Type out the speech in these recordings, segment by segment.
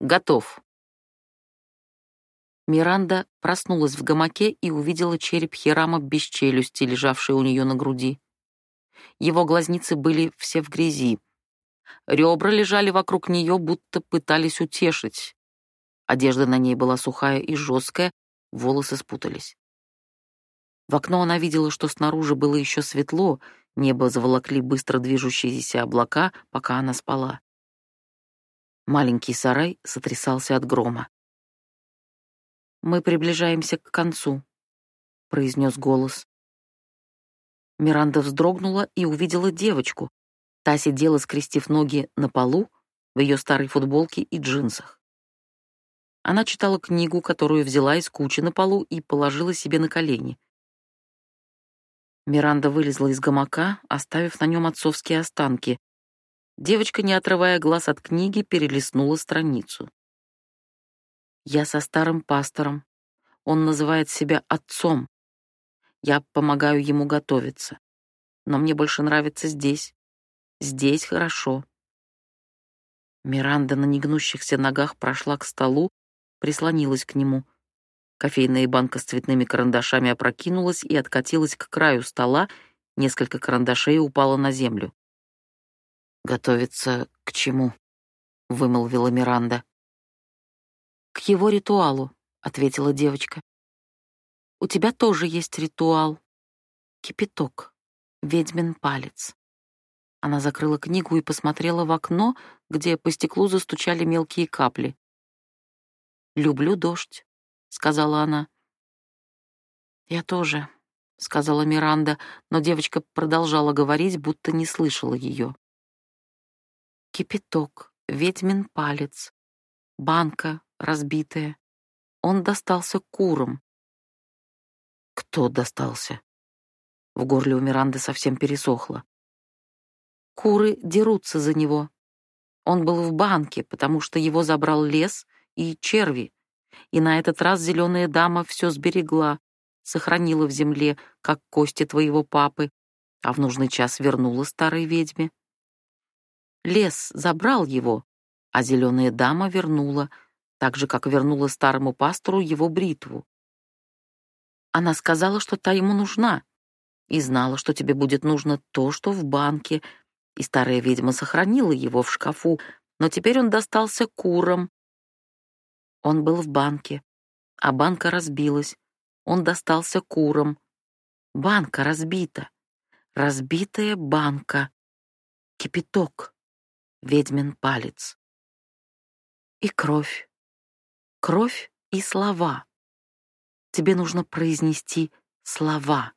Готов. Миранда проснулась в гамаке и увидела череп Хирама без челюсти, лежавший у нее на груди. Его глазницы были все в грязи. Ребра лежали вокруг нее, будто пытались утешить. Одежда на ней была сухая и жесткая, волосы спутались. В окно она видела, что снаружи было еще светло, небо заволокли быстро движущиеся облака, пока она спала. Маленький сарай сотрясался от грома. «Мы приближаемся к концу», — произнес голос. Миранда вздрогнула и увидела девочку. Та сидела, скрестив ноги на полу, в ее старой футболке и джинсах. Она читала книгу, которую взяла из кучи на полу и положила себе на колени. Миранда вылезла из гамака, оставив на нем отцовские останки. Девочка, не отрывая глаз от книги, перелистнула страницу. «Я со старым пастором. Он называет себя отцом. Я помогаю ему готовиться. Но мне больше нравится здесь. Здесь хорошо». Миранда на негнущихся ногах прошла к столу, прислонилась к нему — Кофейная банка с цветными карандашами опрокинулась и откатилась к краю стола, несколько карандашей упало на землю. «Готовиться к чему?» — вымолвила Миранда. «К его ритуалу», — ответила девочка. «У тебя тоже есть ритуал. Кипяток, ведьмин палец». Она закрыла книгу и посмотрела в окно, где по стеклу застучали мелкие капли. «Люблю дождь. — сказала она. «Я тоже», — сказала Миранда, но девочка продолжала говорить, будто не слышала ее. Кипяток, ведьмин палец, банка разбитая. Он достался курам. Кто достался? В горле у Миранды совсем пересохло. Куры дерутся за него. Он был в банке, потому что его забрал лес и черви и на этот раз зеленая дама все сберегла, сохранила в земле, как кости твоего папы, а в нужный час вернула старой ведьме. Лес забрал его, а зеленая дама вернула, так же, как вернула старому пастору его бритву. Она сказала, что та ему нужна, и знала, что тебе будет нужно то, что в банке, и старая ведьма сохранила его в шкафу, но теперь он достался курам, он был в банке, а банка разбилась. Он достался курам. Банка разбита. Разбитая банка. Кипяток. Ведьмин палец. И кровь. Кровь и слова. Тебе нужно произнести слова.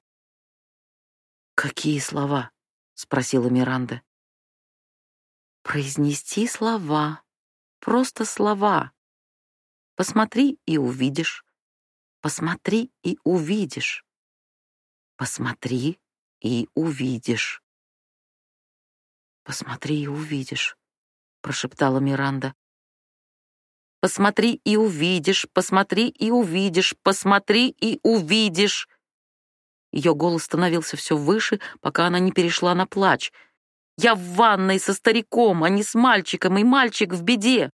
«Какие слова?» — спросила Миранда. «Произнести слова. Просто слова. Посмотри и увидишь. Посмотри и увидишь. Посмотри и увидишь. Посмотри и увидишь, прошептала Миранда. Посмотри и увидишь, посмотри и увидишь, посмотри и увидишь. Ее голос становился все выше, пока она не перешла на плач. Я в ванной со стариком, а не с мальчиком, и мальчик в беде.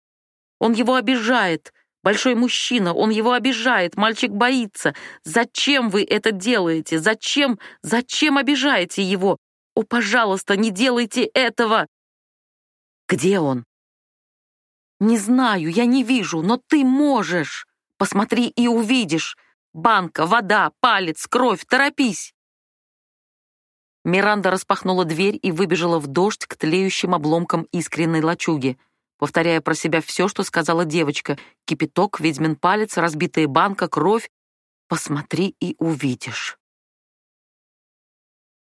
Он его обижает. Большой мужчина, он его обижает, мальчик боится. Зачем вы это делаете? Зачем, зачем обижаете его? О, пожалуйста, не делайте этого!» «Где он?» «Не знаю, я не вижу, но ты можешь. Посмотри и увидишь. Банка, вода, палец, кровь, торопись!» Миранда распахнула дверь и выбежала в дождь к тлеющим обломкам искренней лачуги повторяя про себя все, что сказала девочка. Кипяток, ведьмин палец, разбитая банка, кровь. Посмотри и увидишь.